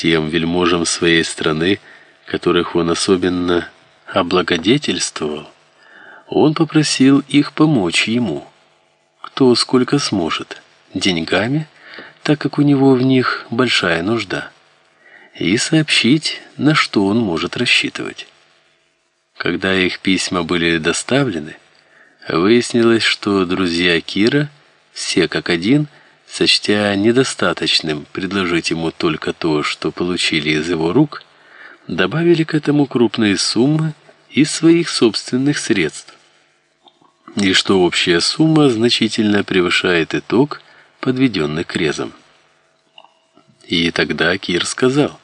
тем вельможам своей страны, которых он особенно облагодетельствовал, он попросил их помочь ему, кто сколько сможет, деньгами, так как у него в них большая нужда, и сообщить, на что он может рассчитывать. Когда их письма были доставлены, выяснилось, что друзья Кира все как один – сочтя недостаточным предложить ему только то, что получили из его рук, добавили к этому крупные суммы из своих собственных средств. И что общая сумма значительно превышает итог, подведенный крезом. И тогда Кир сказал: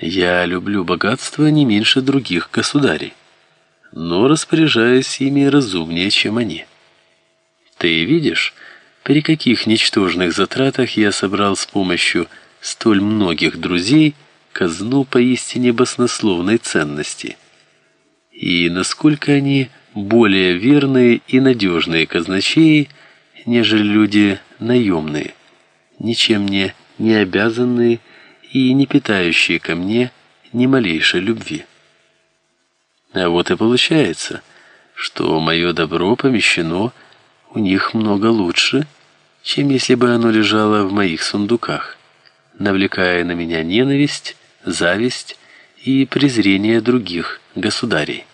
"Я люблю богатство не меньше других государей, но распоряжаюсь ими разумнее, чем они. Ты видишь, при каких ничтожных затратах я собрал с помощью столь многих друзей казну поистине баснословной ценности. И насколько они более верные и надежные казначеи, нежели люди наемные, ничем мне не обязанные и не питающие ко мне ни малейшей любви. А вот и получается, что мое добро помещено у них много лучше, чем если бы оно лежало в моих сундуках, навлекая на меня ненависть, зависть и презрение других государей.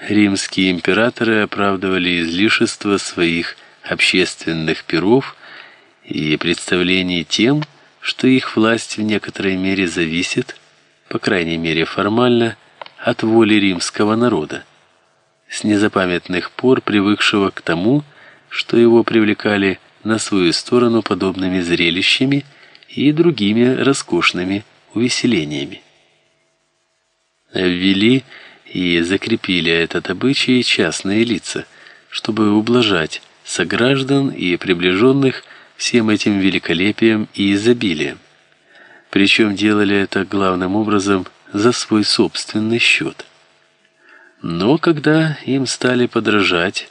Римские императоры оправдывали излишество своих общественных пиров и представлений тем, что их власть в некоторой мере зависит, по крайней мере формально, от воли римского народа с незапамятных пор привыкшего к тому, что его привлекали на свою сторону подобными зрелищами и другими роскошными увеселениями. Ввели и закрепили этот обычай частные лица, чтобы ублажать сограждан и приближенных всем этим великолепием и изобилием. Причем делали это главным образом за свой собственный счет. Но когда им стали подражать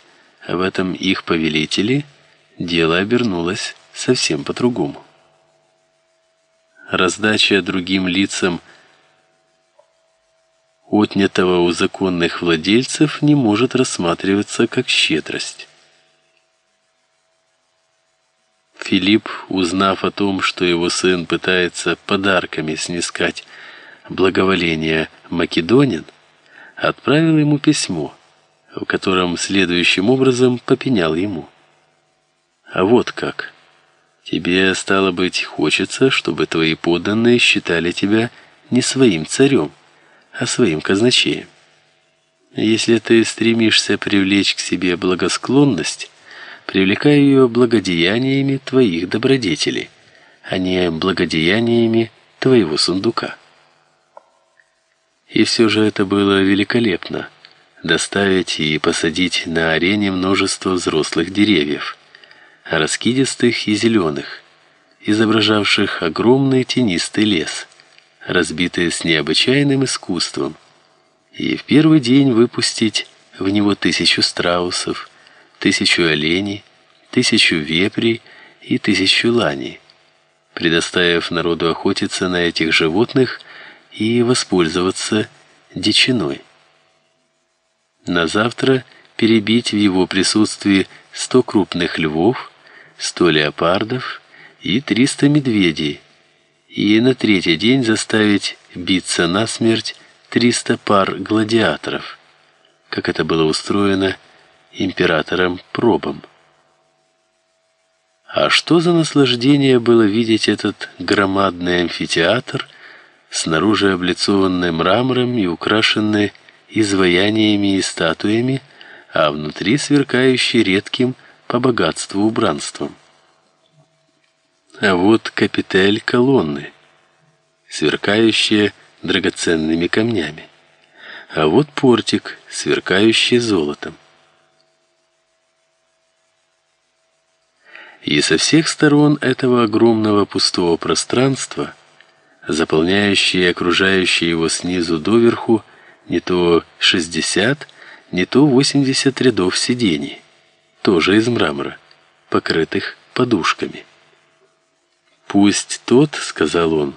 в этом их повелители, дело обернулось совсем по-другому. Раздача другим лицам отнятого у законных владельцев не может рассматриваться как щедрость. Филипп, узнав о том, что его сын пытается подарками снискать благоволение македонин, отправил ему письмо, в котором следующим образом попенял ему: "А вот как. Тебе стало быть хочется, чтобы твои подданные считали тебя не своим царем, а своим казначеем. Если ты стремишься привлечь к себе благосклонность, привлекай ее благодеяниями твоих добродетелей, а не благодеяниями твоего сундука. И все же это было великолепно доставить и посадить на арене множество взрослых деревьев, раскидистых и зеленых, изображавших огромный тенистый лес, разбитый с необычайным искусством, и в первый день выпустить в него тысячу страусов, тысячу оленей, тысячу вепрей и тысячу ланей, предоставив народу охотиться на этих животных и воспользоваться дичиной. На завтра перебить в его присутствии сто крупных львов, сто леопардов и триста медведей, и на третий день заставить биться насмерть триста пар гладиаторов, как это было устроено императором Пробом. А что за наслаждение было видеть этот громадный амфитеатр снаружи облицованный мрамором и украшенный изваяниями и статуями, а внутри сверкающий редким по богатству убранством. А вот капитель колонны, сверкающая драгоценными камнями. А вот портик, сверкающий золотом. И со всех сторон этого огромного пустого пространства заполняющие окружающие его снизу доверху не то 60, не то 80 рядов сидений, тоже из мрамора, покрытых подушками. «Пусть тот, — сказал он,